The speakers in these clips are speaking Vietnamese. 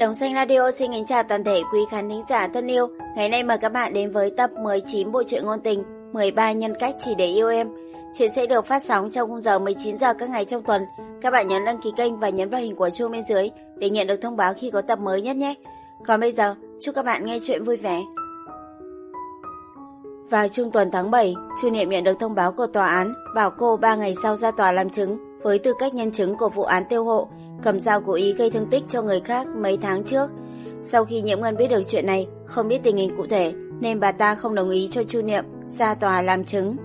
Đồng Xanh Radio xin kính chào toàn thể quý khán thính giả thân yêu. Ngày nay mời các bạn đến với tập 19 bộ truyện ngôn tình 13 nhân cách chỉ để yêu em. Chuyện sẽ được phát sóng trong khung giờ 19 giờ các ngày trong tuần. Các bạn nhấn đăng ký kênh và nhấn vào hình quả chuông bên dưới để nhận được thông báo khi có tập mới nhất nhé. Còn bây giờ, chúc các bạn nghe chuyện vui vẻ. Vào trung tuần tháng 7, Chu Niệm nhận được thông báo của tòa án bảo cô 3 ngày sau ra tòa làm chứng với tư cách nhân chứng của vụ án tiêu hộ cầm dao cố ý gây thương tích cho người khác mấy tháng trước. Sau khi Nhiễm Ngân biết được chuyện này, không biết tình hình cụ thể, nên bà ta không đồng ý cho Chu Niệm ra tòa làm chứng.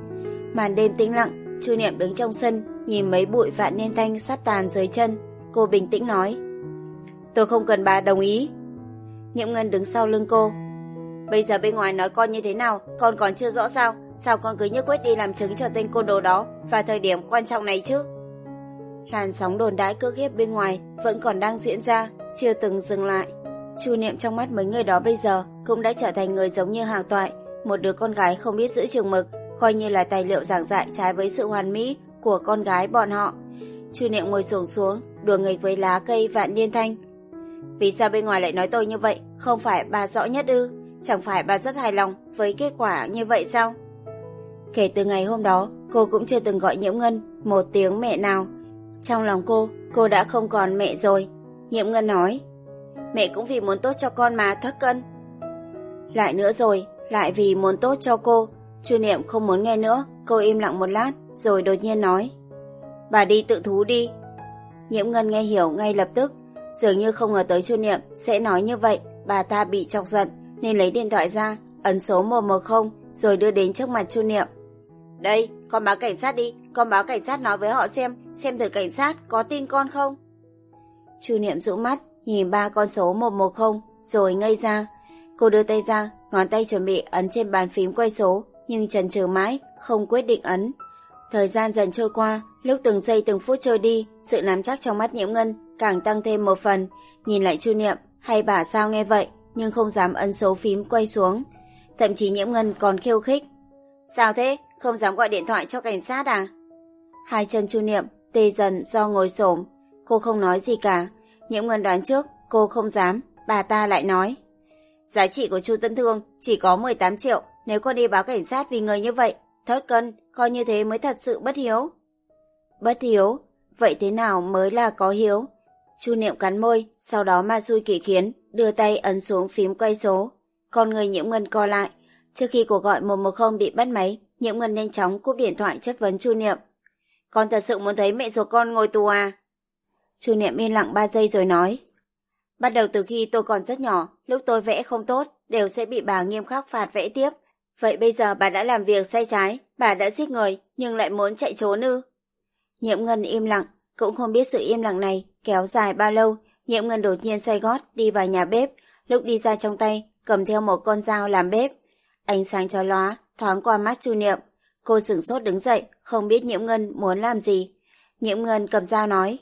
Màn đêm tĩnh lặng, Chu Niệm đứng trong sân, nhìn mấy bụi vạn niên thanh sắp tàn dưới chân. Cô bình tĩnh nói, Tôi không cần bà đồng ý. Nhiễm Ngân đứng sau lưng cô. Bây giờ bên ngoài nói con như thế nào, con còn chưa rõ sao, sao con cứ nhất quyết đi làm chứng cho tên côn đồ đó và thời điểm quan trọng này chứ? Làn sóng đồn đãi cơ hiếp bên ngoài vẫn còn đang diễn ra, chưa từng dừng lại. Chu niệm trong mắt mấy người đó bây giờ cũng đã trở thành người giống như hàng toại, một đứa con gái không biết giữ trường mực, coi như là tài liệu giảng dạy trái với sự hoàn mỹ của con gái bọn họ. Chu niệm ngồi xuống xuống, đùa nghịch với lá cây vạn niên thanh. Vì sao bên ngoài lại nói tôi như vậy, không phải bà rõ nhất ư? Chẳng phải bà rất hài lòng với kết quả như vậy sao? Kể từ ngày hôm đó, cô cũng chưa từng gọi Nhiễm Ngân một tiếng mẹ nào. Trong lòng cô, cô đã không còn mẹ rồi. Nhiệm Ngân nói, mẹ cũng vì muốn tốt cho con mà thất cân. Lại nữa rồi, lại vì muốn tốt cho cô. Chu Niệm không muốn nghe nữa, cô im lặng một lát, rồi đột nhiên nói. Bà đi tự thú đi. Nhiễm Ngân nghe hiểu ngay lập tức, dường như không ngờ tới Chu Niệm sẽ nói như vậy, bà ta bị chọc giận, nên lấy điện thoại ra, ấn số 110 rồi đưa đến trước mặt Chu Niệm. Đây, con báo cảnh sát đi, con báo cảnh sát nói với họ xem, xem thử cảnh sát có tin con không. Chu Niệm rũ mắt, nhìn ba con số 110, rồi ngây ra. Cô đưa tay ra, ngón tay chuẩn bị ấn trên bàn phím quay số, nhưng chần chừ mãi, không quyết định ấn. Thời gian dần trôi qua, lúc từng giây từng phút trôi đi, sự nắm chắc trong mắt nhiễm ngân càng tăng thêm một phần. Nhìn lại Chu Niệm, hay bà sao nghe vậy, nhưng không dám ấn số phím quay xuống. Thậm chí nhiễm ngân còn khiêu khích. Sao thế? Không dám gọi điện thoại cho cảnh sát à? Hai chân chu niệm, tê dần do ngồi xổm Cô không nói gì cả. Nhiễm ngân đoán trước, cô không dám. Bà ta lại nói. Giá trị của chu Tân Thương chỉ có 18 triệu. Nếu con đi báo cảnh sát vì người như vậy, thất cân, coi như thế mới thật sự bất hiếu. Bất hiếu? Vậy thế nào mới là có hiếu? Chu Niệm cắn môi, sau đó ma xui kỳ khiến, đưa tay ấn xuống phím quay số. Con người nhiễm ngân co lại. Trước khi cuộc gọi 110 bị bắt máy, nhiễm ngân nhanh chóng cúp điện thoại chất vấn Chu Niệm. Con thật sự muốn thấy mẹ ruột con ngồi tù à? Chu Niệm yên lặng 3 giây rồi nói. Bắt đầu từ khi tôi còn rất nhỏ, lúc tôi vẽ không tốt, đều sẽ bị bà nghiêm khắc phạt vẽ tiếp. Vậy bây giờ bà đã làm việc sai trái, bà đã giết người, nhưng lại muốn chạy trốn ư? Nhiễm Ngân im lặng, cũng không biết sự im lặng này kéo dài bao lâu. Nhiễm Ngân đột nhiên xoay gót đi vào nhà bếp, lúc đi ra trong tay, cầm theo một con dao làm bếp. Ánh sáng chói lóa, thoáng qua mắt Chu Niệm. Cô sửng sốt đứng dậy, không biết Nhiễm Ngân muốn làm gì. Nhiễm Ngân cầm dao nói.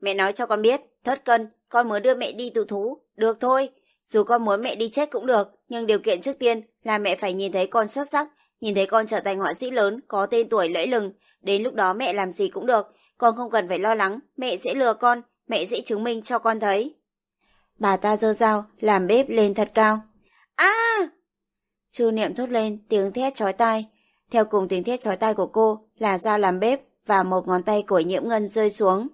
Mẹ nói cho con biết, thất cân, con muốn đưa mẹ đi tự thú. Được thôi, dù con muốn mẹ đi chết cũng được, nhưng điều kiện trước tiên là mẹ phải nhìn thấy con xuất sắc, nhìn thấy con trở thành họa sĩ lớn, có tên tuổi lẫy lừng. Đến lúc đó mẹ làm gì cũng được, con không cần phải lo lắng, mẹ sẽ lừa con, mẹ sẽ chứng minh cho con thấy. Bà ta giơ dao, làm bếp lên thật cao. a Chu Niệm thốt lên tiếng thét chói tai. Theo cùng tiếng thét chói tai của cô là dao làm bếp và một ngón tay của Nhiễm Ngân rơi xuống.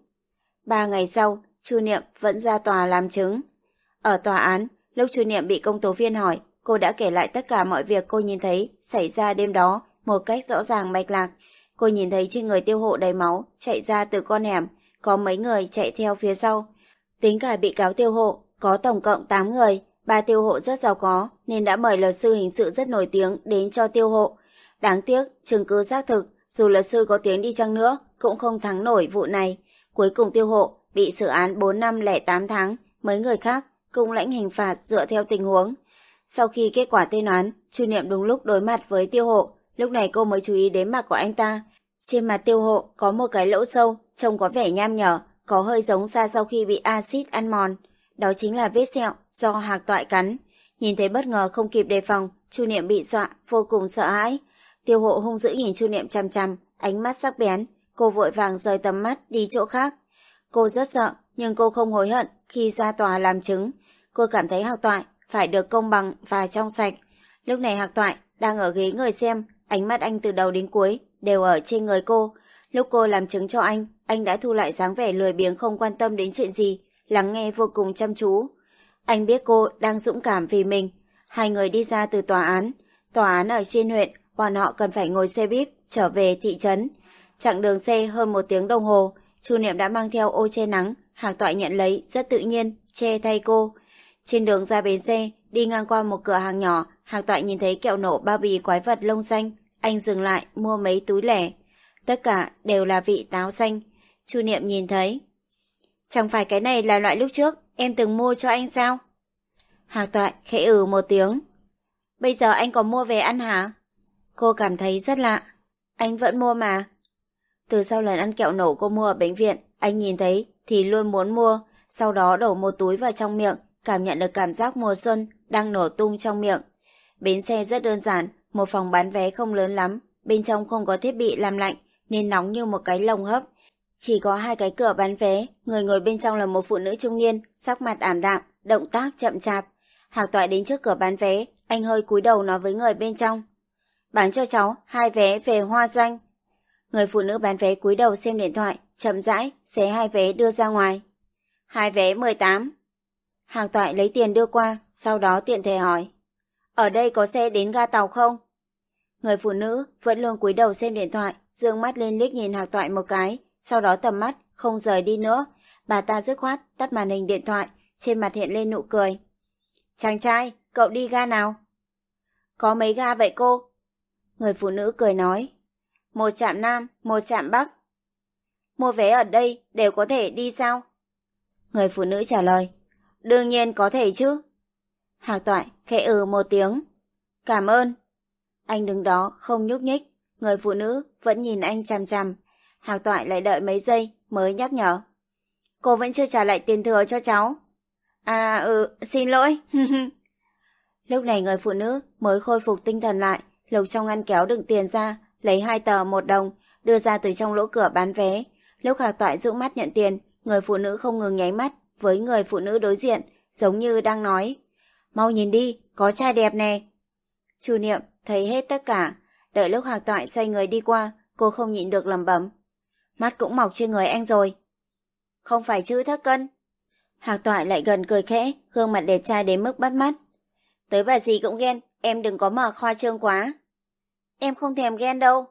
Ba ngày sau, Chu Niệm vẫn ra tòa làm chứng. Ở tòa án, lúc Chu Niệm bị công tố viên hỏi, cô đã kể lại tất cả mọi việc cô nhìn thấy xảy ra đêm đó một cách rõ ràng mạch lạc. Cô nhìn thấy trên người tiêu hộ đầy máu chạy ra từ con hẻm, có mấy người chạy theo phía sau. Tính cả bị cáo tiêu hộ, có tổng cộng 8 người, Ba tiêu hộ rất giàu có nên đã mời luật sư hình sự rất nổi tiếng đến cho tiêu hộ. Đáng tiếc, chứng cứ xác thực, dù luật sư có tiếng đi chăng nữa, cũng không thắng nổi vụ này. Cuối cùng tiêu hộ bị xử án 4 năm lẻ 8 tháng, mấy người khác cũng lãnh hình phạt dựa theo tình huống. Sau khi kết quả tên oán, Chu Niệm đúng lúc đối mặt với tiêu hộ, lúc này cô mới chú ý đến mặt của anh ta. Trên mặt tiêu hộ có một cái lỗ sâu, trông có vẻ nham nhở, có hơi giống xa sau khi bị axit ăn mòn. Đó chính là vết sẹo do hạc toại cắn. Nhìn thấy bất ngờ không kịp đề phòng, Chu Niệm bị dọa, vô cùng sợ hãi. Tiêu hộ hung dữ nhìn Chu Niệm chăm chăm, ánh mắt sắc bén. Cô vội vàng rời tầm mắt đi chỗ khác. Cô rất sợ, nhưng cô không hối hận khi ra tòa làm chứng. cô cảm thấy Hạc Toại phải được công bằng và trong sạch. Lúc này Hạc Toại đang ở ghế người xem, ánh mắt anh từ đầu đến cuối đều ở trên người cô. Lúc cô làm chứng cho anh, anh đã thu lại dáng vẻ lười biếng không quan tâm đến chuyện gì, lắng nghe vô cùng chăm chú. Anh biết cô đang dũng cảm vì mình. Hai người đi ra từ tòa án. Tòa án ở trên huyện, bọn họ cần phải ngồi xe buýt trở về thị trấn. Chặng đường xe hơn một tiếng đồng hồ, Chu Niệm đã mang theo ô che nắng, Hạc Toại nhận lấy rất tự nhiên, che thay cô. Trên đường ra bến xe, đi ngang qua một cửa hàng nhỏ, Hạc Toại nhìn thấy kẹo nổ bao bì quái vật lông xanh, anh dừng lại mua mấy túi lẻ. Tất cả đều là vị táo xanh. Chu Niệm nhìn thấy. Chẳng phải cái này là loại lúc trước em từng mua cho anh sao? Hạc Toại khẽ ừ một tiếng. Bây giờ anh có mua về ăn hả? Cô cảm thấy rất lạ. Anh vẫn mua mà. Từ sau lần ăn kẹo nổ cô mua ở bệnh viện, anh nhìn thấy thì luôn muốn mua, sau đó đổ một túi vào trong miệng, cảm nhận được cảm giác mùa xuân đang nổ tung trong miệng. Bến xe rất đơn giản, một phòng bán vé không lớn lắm, bên trong không có thiết bị làm lạnh nên nóng như một cái lồng hấp. Chỉ có hai cái cửa bán vé, người ngồi bên trong là một phụ nữ trung niên, sắc mặt ảm đạm, động tác chậm chạp. Hạc toại đến trước cửa bán vé, anh hơi cúi đầu nói với người bên trong. Bán cho cháu hai vé về hoa doanh. Người phụ nữ bán vé cúi đầu xem điện thoại, chậm rãi, xé hai vé đưa ra ngoài. Hai vé 18. hàng toại lấy tiền đưa qua, sau đó tiện thể hỏi. Ở đây có xe đến ga tàu không? Người phụ nữ vẫn luôn cúi đầu xem điện thoại, dương mắt lên liếc nhìn Hạc toại một cái, sau đó tầm mắt không rời đi nữa. Bà ta dứt khoát tắt màn hình điện thoại, trên mặt hiện lên nụ cười. Chàng trai, cậu đi ga nào? Có mấy ga vậy cô? Người phụ nữ cười nói. Một chạm Nam, một chạm Bắc. Mua vé ở đây đều có thể đi sao? Người phụ nữ trả lời. Đương nhiên có thể chứ. Hạc toại khẽ ừ một tiếng. Cảm ơn. Anh đứng đó không nhúc nhích. Người phụ nữ vẫn nhìn anh chằm chằm. Hạc toại lại đợi mấy giây mới nhắc nhở. Cô vẫn chưa trả lại tiền thừa cho cháu. À ừ, xin lỗi. Lúc này người phụ nữ mới khôi phục tinh thần lại, lục trong ngăn kéo đựng tiền ra, lấy hai tờ một đồng, đưa ra từ trong lỗ cửa bán vé. Lúc Hà Toại rũ mắt nhận tiền, người phụ nữ không ngừng nháy mắt với người phụ nữ đối diện, giống như đang nói. Mau nhìn đi, có trai đẹp nè. Chu Niệm thấy hết tất cả, đợi lúc Hạc Toại xoay người đi qua, cô không nhịn được lầm bẩm. Mắt cũng mọc trên người anh rồi. Không phải chứ thất cân. Hạc Toại lại gần cười khẽ, gương mặt đẹp trai đến mức bắt mắt. Tới bà gì cũng ghen, em đừng có mở khoa trương quá. Em không thèm ghen đâu.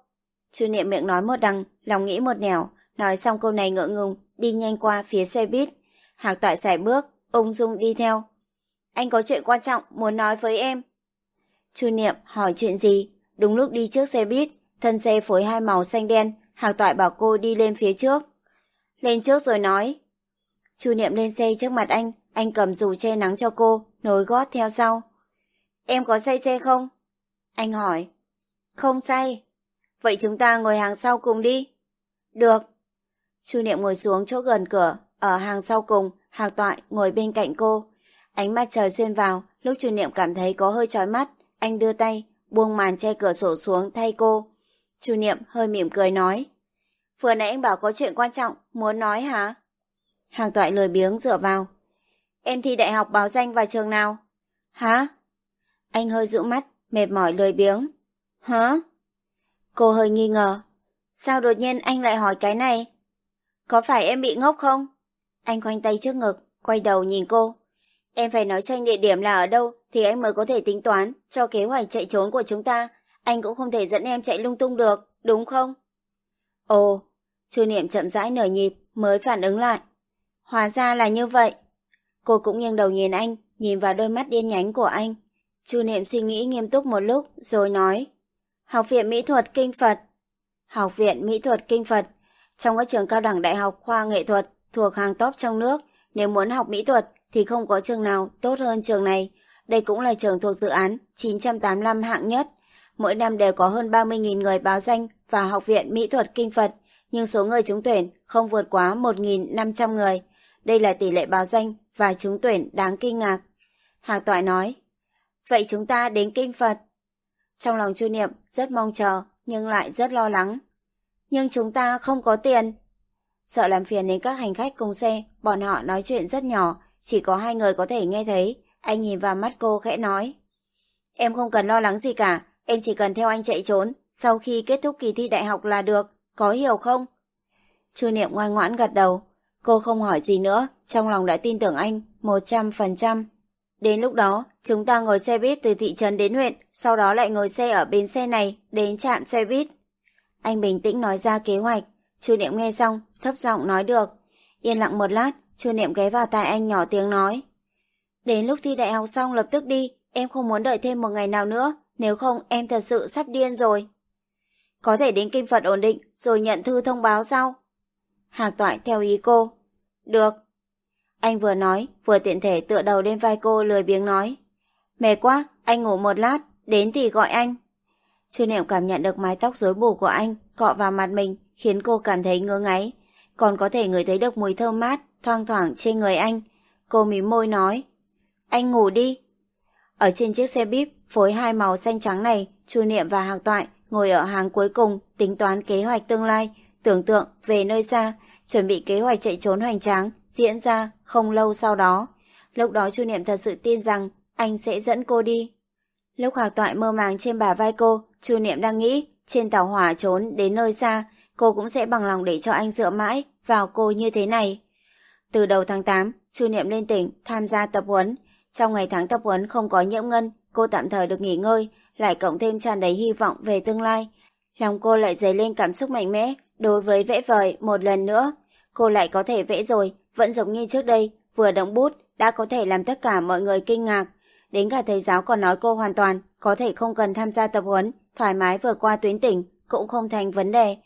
Chu Niệm miệng nói một đằng, lòng nghĩ một nẻo, nói xong câu này ngượng ngùng, đi nhanh qua phía xe buýt. Hạc Toại xài bước, ung dung đi theo. Anh có chuyện quan trọng muốn nói với em. Chu Niệm hỏi chuyện gì? Đúng lúc đi trước xe buýt, thân xe phối hai màu xanh đen, Hạc Toại bảo cô đi lên phía trước. Lên trước rồi nói. Chu Niệm lên xe trước mặt anh, anh cầm dù che nắng cho cô, nối gót theo sau. Em có say xe không? Anh hỏi. Không say. Vậy chúng ta ngồi hàng sau cùng đi. Được. Chu Niệm ngồi xuống chỗ gần cửa, ở hàng sau cùng, Hạc Toại ngồi bên cạnh cô. Ánh mặt trời xuyên vào, lúc Chu Niệm cảm thấy có hơi chói mắt, anh đưa tay, buông màn che cửa sổ xuống thay cô. Chu Niệm hơi mỉm cười nói. Vừa nãy anh bảo có chuyện quan trọng, muốn nói hả? Hàng toại lười biếng dựa vào. Em thi đại học báo danh vào trường nào? Hả? Anh hơi dụ mắt, mệt mỏi lười biếng. Hả? Cô hơi nghi ngờ. Sao đột nhiên anh lại hỏi cái này? Có phải em bị ngốc không? Anh khoanh tay trước ngực, quay đầu nhìn cô. Em phải nói cho anh địa điểm là ở đâu thì anh mới có thể tính toán cho kế hoạch chạy trốn của chúng ta. Anh cũng không thể dẫn em chạy lung tung được, đúng không? Ồ, Chu Niệm chậm rãi nở nhịp mới phản ứng lại. Hóa ra là như vậy. Cô cũng nghiêng đầu nhìn anh, nhìn vào đôi mắt điên nhánh của anh. Chu Niệm suy nghĩ nghiêm túc một lúc rồi nói. Học viện Mỹ thuật Kinh Phật. Học viện Mỹ thuật Kinh Phật. Trong các trường cao đẳng đại học khoa nghệ thuật thuộc hàng top trong nước, nếu muốn học mỹ thuật thì không có trường nào tốt hơn trường này. Đây cũng là trường thuộc dự án 985 hạng nhất. Mỗi năm đều có hơn 30.000 người báo danh vào Học viện Mỹ thuật Kinh Phật, nhưng số người trúng tuyển không vượt quá 1.500 người. Đây là tỷ lệ báo danh và trúng tuyển đáng kinh ngạc. Hạc Toại nói, vậy chúng ta đến Kinh Phật. Trong lòng Chu Niệm rất mong chờ, nhưng lại rất lo lắng. Nhưng chúng ta không có tiền. Sợ làm phiền đến các hành khách cùng xe, bọn họ nói chuyện rất nhỏ, chỉ có hai người có thể nghe thấy. Anh nhìn vào mắt cô khẽ nói. Em không cần lo lắng gì cả, em chỉ cần theo anh chạy trốn, sau khi kết thúc kỳ thi đại học là được, có hiểu không? Chu Niệm ngoan ngoãn gật đầu, cô không hỏi gì nữa, trong lòng đã tin tưởng anh, một trăm phần trăm. Đến lúc đó, chúng ta ngồi xe buýt từ thị trấn đến huyện, sau đó lại ngồi xe ở bến xe này, đến trạm xe buýt. Anh bình tĩnh nói ra kế hoạch, Chu Niệm nghe xong, thấp giọng nói được. Yên lặng một lát, Chu Niệm ghé vào tai anh nhỏ tiếng nói. Đến lúc thi đại học xong lập tức đi, em không muốn đợi thêm một ngày nào nữa, nếu không em thật sự sắp điên rồi. Có thể đến kinh Phật ổn định rồi nhận thư thông báo sau. Hạc toại theo ý cô. Được. Anh vừa nói, vừa tiện thể tựa đầu lên vai cô lười biếng nói. Mệt quá, anh ngủ một lát, đến thì gọi anh. Chu Niệm cảm nhận được mái tóc rối bù của anh cọ vào mặt mình, khiến cô cảm thấy ngứa ngáy. Còn có thể ngửi thấy được mùi thơm mát, thoang thoảng trên người anh. Cô mím môi nói. Anh ngủ đi. Ở trên chiếc xe bíp phối hai màu xanh trắng này, Chu Niệm và Hạc Toại ngồi ở hàng cuối cùng tính toán kế hoạch tương lai, tưởng tượng về nơi xa, chuẩn bị kế hoạch chạy trốn hoành tráng diễn ra không lâu sau đó. Lúc đó Chu Niệm thật sự tin rằng anh sẽ dẫn cô đi. Lúc Hạc Toại mơ màng trên bà vai cô, Chu Niệm đang nghĩ trên tàu hỏa trốn đến nơi xa, cô cũng sẽ bằng lòng để cho anh dựa mãi vào cô như thế này. Từ đầu tháng 8, Chu Niệm lên tỉnh tham gia tập huấn. Trong ngày tháng tập huấn không có nhiễm ngân, cô tạm thời được nghỉ ngơi, lại cộng thêm tràn đầy hy vọng về tương lai. Lòng cô lại dấy lên cảm xúc mạnh mẽ đối với vẽ vời một lần nữa. Cô lại có thể vẽ rồi, vẫn giống như trước đây, vừa động bút đã có thể làm tất cả mọi người kinh ngạc. Đến cả thầy giáo còn nói cô hoàn toàn có thể không cần tham gia tập huấn, thoải mái vượt qua tuyến tỉnh cũng không thành vấn đề.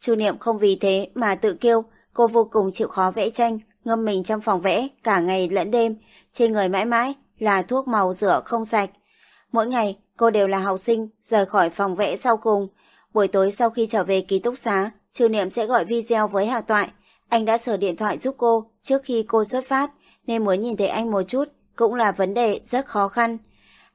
Chu Niệm không vì thế mà tự kiêu, cô vô cùng chịu khó vẽ tranh, ngâm mình trong phòng vẽ cả ngày lẫn đêm, trên người mãi mãi là thuốc màu rửa không sạch. Mỗi ngày, cô đều là học sinh rời khỏi phòng vẽ sau cùng. Buổi tối sau khi trở về ký túc xá, Chu Niệm sẽ gọi video với Hạc Toại. Anh đã sửa điện thoại giúp cô trước khi cô xuất phát, nên muốn nhìn thấy anh một chút cũng là vấn đề rất khó khăn.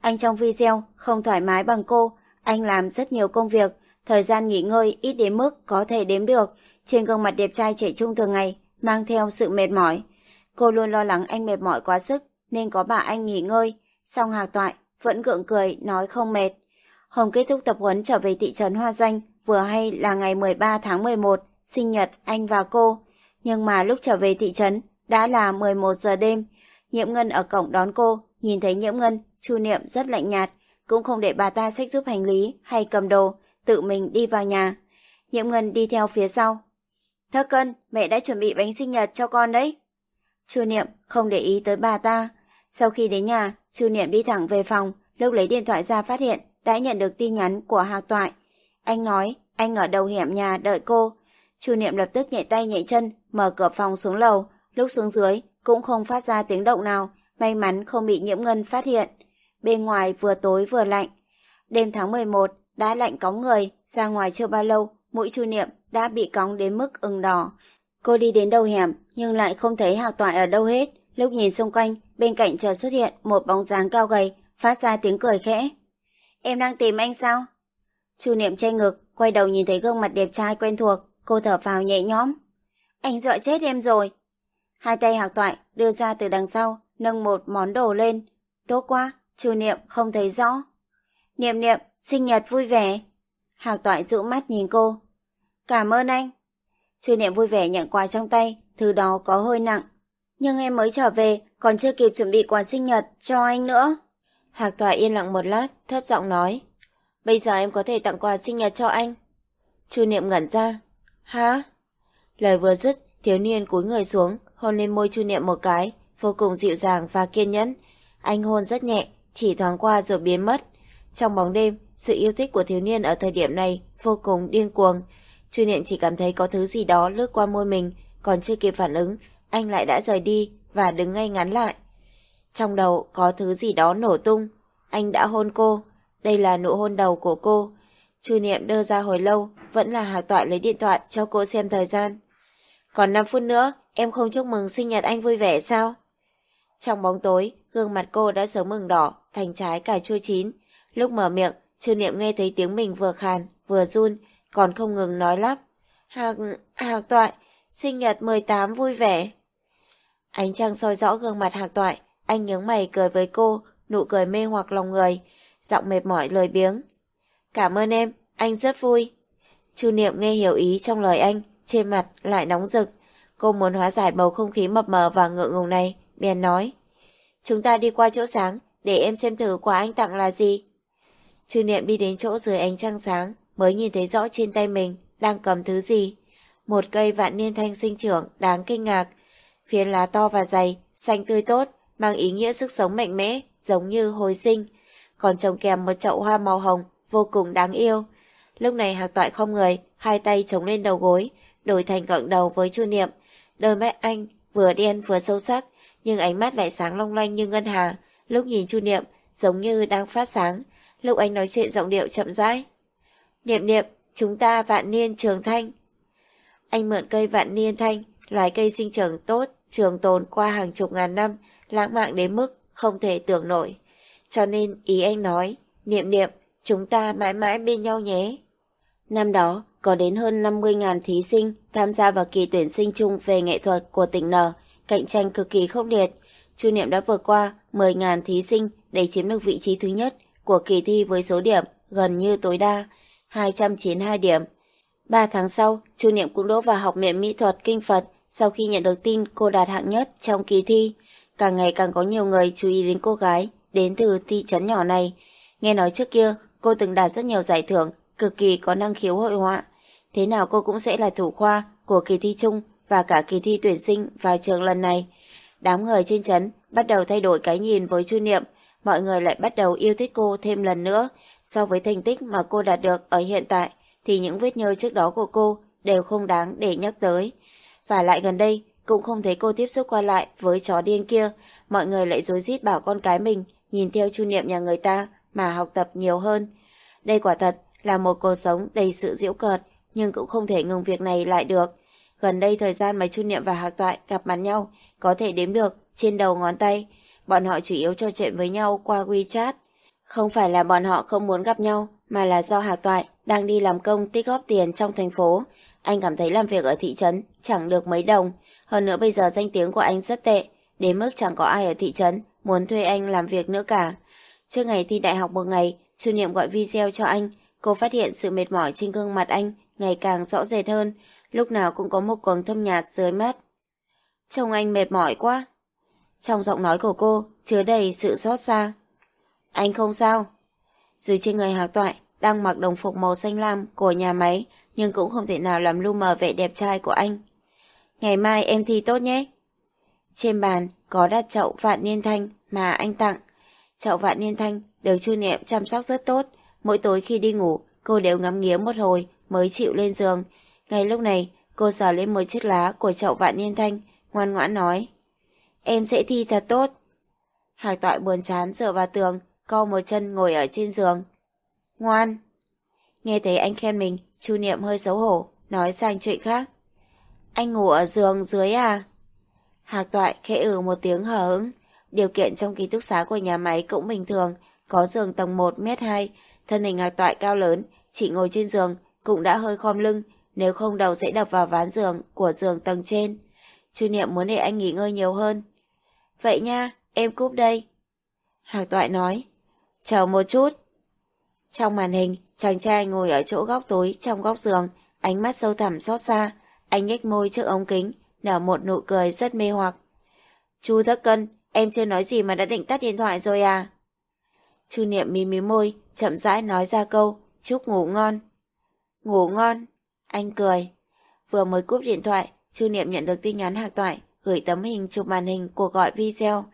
Anh trong video không thoải mái bằng cô, anh làm rất nhiều công việc, thời gian nghỉ ngơi ít đến mức có thể đếm được. Trên gương mặt đẹp trai trẻ trung thường ngày, mang theo sự mệt mỏi. Cô luôn lo lắng anh mệt mỏi quá sức, nên có bảo anh nghỉ ngơi. Song Hạc Toại vẫn gượng cười, nói không mệt. Hồng kết thúc tập huấn trở về thị trấn Hoa Doanh, vừa hay là ngày 13 tháng 11, sinh nhật anh và cô. Nhưng mà lúc trở về thị trấn, đã là 11 giờ đêm. Nhiễm Ngân ở cổng đón cô, nhìn thấy Nhiễm Ngân, Chu Niệm rất lạnh nhạt, cũng không để bà ta xách giúp hành lý hay cầm đồ, tự mình đi vào nhà. Nhiễm Ngân đi theo phía sau. Thơ cân, mẹ đã chuẩn bị bánh sinh nhật cho con đấy. Chu Niệm không để ý tới bà ta. Sau khi đến nhà, Chu Niệm đi thẳng về phòng, lúc lấy điện thoại ra phát hiện đã nhận được tin nhắn của Hạc Toại. Anh nói, anh ở đầu hẻm nhà đợi cô. Chu Niệm lập tức nhảy tay nhảy chân, mở cửa phòng xuống lầu, lúc xuống dưới cũng không phát ra tiếng động nào, may mắn không bị nhiễm ngân phát hiện. Bên ngoài vừa tối vừa lạnh. Đêm tháng 11 đã lạnh cóng người, ra ngoài chưa bao lâu, mũi Chu Niệm đã bị cóng đến mức ửng đỏ. Cô đi đến đầu hẻm nhưng lại không thấy Hạc Toại ở đâu hết. Lúc nhìn xung quanh, bên cạnh chợt xuất hiện một bóng dáng cao gầy, phát ra tiếng cười khẽ. Em đang tìm anh sao? Chu Niệm che ngực, quay đầu nhìn thấy gương mặt đẹp trai quen thuộc, cô thở vào nhẹ nhõm. Anh dọa chết em rồi. Hai tay Hạc Toại đưa ra từ đằng sau, nâng một món đồ lên. Tốt quá, Chu Niệm không thấy rõ. Niệm Niệm, sinh nhật vui vẻ. Hạc Toại dụ mắt nhìn cô. Cảm ơn anh. Chu Niệm vui vẻ nhận quà trong tay, thứ đó có hơi nặng. Nhưng em mới trở về, còn chưa kịp chuẩn bị quà sinh nhật cho anh nữa. Hạc Toại yên lặng một lát, thấp giọng nói. Bây giờ em có thể tặng quà sinh nhật cho anh. Chu Niệm ngẩn ra. Hả? Lời vừa dứt, thiếu niên cúi người xuống, hôn lên môi Chu Niệm một cái, vô cùng dịu dàng và kiên nhẫn. Anh hôn rất nhẹ, chỉ thoáng qua rồi biến mất. Trong bóng đêm, sự yêu thích của thiếu niên ở thời điểm này vô cùng điên cuồng. Chu Niệm chỉ cảm thấy có thứ gì đó lướt qua môi mình, còn chưa kịp phản ứng, anh lại đã rời đi và đứng ngay ngắn lại. Trong đầu có thứ gì đó nổ tung. Anh đã hôn cô. Đây là nụ hôn đầu của cô. Chu Niệm đưa ra hồi lâu, vẫn là hà Toại lấy điện thoại cho cô xem thời gian. Còn 5 phút nữa, em không chúc mừng sinh nhật anh vui vẻ sao? Trong bóng tối, gương mặt cô đã sớm mừng đỏ, thành trái cà chua chín. Lúc mở miệng, Chu Niệm nghe thấy tiếng mình vừa khàn, vừa run, còn không ngừng nói lắp. Hạc, Hạc Toại, sinh nhật 18 vui vẻ. Ánh trăng soi rõ gương mặt Hạc Toại, anh nhướng mày cười với cô, nụ cười mê hoặc lòng người, giọng mệt mỏi lời biếng. Cảm ơn em, anh rất vui. Chu Niệm nghe hiểu ý trong lời anh, trên mặt lại nóng rực. Cô muốn hóa giải bầu không khí mập mờ và ngượng ngùng này, bèn nói. Chúng ta đi qua chỗ sáng, để em xem thử quà anh tặng là gì. Chư Niệm đi đến chỗ dưới ánh trăng sáng, mới nhìn thấy rõ trên tay mình đang cầm thứ gì. Một cây vạn niên thanh sinh trưởng đáng kinh ngạc. Phiến lá to và dày, xanh tươi tốt, mang ý nghĩa sức sống mạnh mẽ, giống như hồi sinh. Còn trồng kèm một chậu hoa màu hồng, vô cùng đáng yêu. Lúc này Hạc Toại không người, hai tay chống lên đầu gối, đổi thành gật đầu với Chu Niệm. Đôi mắt anh vừa đen vừa sâu sắc, nhưng ánh mắt lại sáng long lanh như ngân hà. Lúc nhìn Chu Niệm, giống như đang phát sáng. Lúc anh nói chuyện giọng điệu chậm rãi. Niệm niệm, chúng ta vạn niên trường thanh. Anh mượn cây vạn niên thanh, loài cây sinh trưởng tốt, trường tồn qua hàng chục ngàn năm, lãng mạn đến mức không thể tưởng nổi. Cho nên ý anh nói, niệm niệm, chúng ta mãi mãi bên nhau nhé. Năm đó, có đến hơn 50.000 thí sinh tham gia vào kỳ tuyển sinh chung về nghệ thuật của tỉnh N, cạnh tranh cực kỳ khốc liệt. Chu Niệm đã vượt qua 10.000 thí sinh để chiếm được vị trí thứ nhất của kỳ thi với số điểm gần như tối đa, 292 điểm. Ba tháng sau, Chu Niệm cũng đỗ vào học viện mỹ thuật kinh Phật sau khi nhận được tin cô đạt hạng nhất trong kỳ thi. Càng ngày càng có nhiều người chú ý đến cô gái đến từ thị trấn nhỏ này. Nghe nói trước kia, cô từng đạt rất nhiều giải thưởng, cực kỳ có năng khiếu hội họa. Thế nào cô cũng sẽ là thủ khoa của kỳ thi chung và cả kỳ thi tuyển sinh vào trường lần này. Đám người trên chấn bắt đầu thay đổi cái nhìn với Chu Niệm, mọi người lại bắt đầu yêu thích cô thêm lần nữa. So với thành tích mà cô đạt được ở hiện tại, thì những vết nhơ trước đó của cô đều không đáng để nhắc tới. Và lại gần đây, cũng không thấy cô tiếp xúc qua lại với chó điên kia, mọi người lại dối rít bảo con cái mình nhìn theo chu niệm nhà người ta mà học tập nhiều hơn. Đây quả thật là một cuộc sống đầy sự diễu cợt, nhưng cũng không thể ngừng việc này lại được. Gần đây thời gian mà Chu Niệm và Hạc Toại gặp mặt nhau có thể đếm được trên đầu ngón tay. Bọn họ chủ yếu trò chuyện với nhau qua WeChat. Không phải là bọn họ không muốn gặp nhau, mà là do Hạc Toại đang đi làm công tích góp tiền trong thành phố. Anh cảm thấy làm việc ở thị trấn chẳng được mấy đồng. Hơn nữa bây giờ danh tiếng của anh rất tệ, đến mức chẳng có ai ở thị trấn muốn thuê anh làm việc nữa cả. Trước ngày thi đại học một ngày, Chu Niệm gọi video cho anh. Cô phát hiện sự mệt mỏi trên gương mặt anh ngày càng rõ rệt hơn, lúc nào cũng có một quầng thâm nhạt dưới mắt. Trông anh mệt mỏi quá. Trong giọng nói của cô chứa đầy sự xót xa. Anh không sao. Dù trên người hạc toại đang mặc đồng phục màu xanh lam của nhà máy, nhưng cũng không thể nào làm lu mờ vẻ đẹp trai của anh. Ngày mai em thi tốt nhé. Trên bàn có đặt chậu vạn niên thanh mà anh tặng. Chậu vạn niên thanh được chu niệm chăm sóc rất tốt. Mỗi tối khi đi ngủ, cô đều ngắm nghía một hồi mới chịu lên giường. Ngay lúc này, cô sờ lên một chiếc lá của chậu vạn niên thanh, ngoan ngoãn nói. Em sẽ thi thật tốt. Hạc Tọa buồn chán dựa vào tường, co một chân ngồi ở trên giường. Ngoan. Nghe thấy anh khen mình, chu niệm hơi xấu hổ, nói sang chuyện khác. Anh ngủ ở giường dưới à? Hạc toại khẽ ừ một tiếng hờ hững. Điều kiện trong ký túc xá của nhà máy cũng bình thường, có giường tầng 1 mét 2, thân hình hạc toại cao lớn, chỉ ngồi trên giường cũng đã hơi khom lưng, nếu không đầu sẽ đập vào ván giường của giường tầng trên. Chu Niệm muốn để anh nghỉ ngơi nhiều hơn. Vậy nha, em cúp đây. Hạc toại nói. Chờ một chút. Trong màn hình, chàng trai ngồi ở chỗ góc tối trong góc giường, ánh mắt sâu thẳm xót xa. Anh nhếch môi trước ống kính, nở một nụ cười rất mê hoặc. Chu Thất Cân, em chưa nói gì mà đã định tắt điện thoại rồi à? Chu Niệm mí mí môi, chậm rãi nói ra câu, chúc ngủ ngon. Ngủ ngon. Anh cười. Vừa mới cúp điện thoại, Chu Niệm nhận được tin nhắn hạc toại, gửi tấm hình chụp màn hình cuộc gọi video.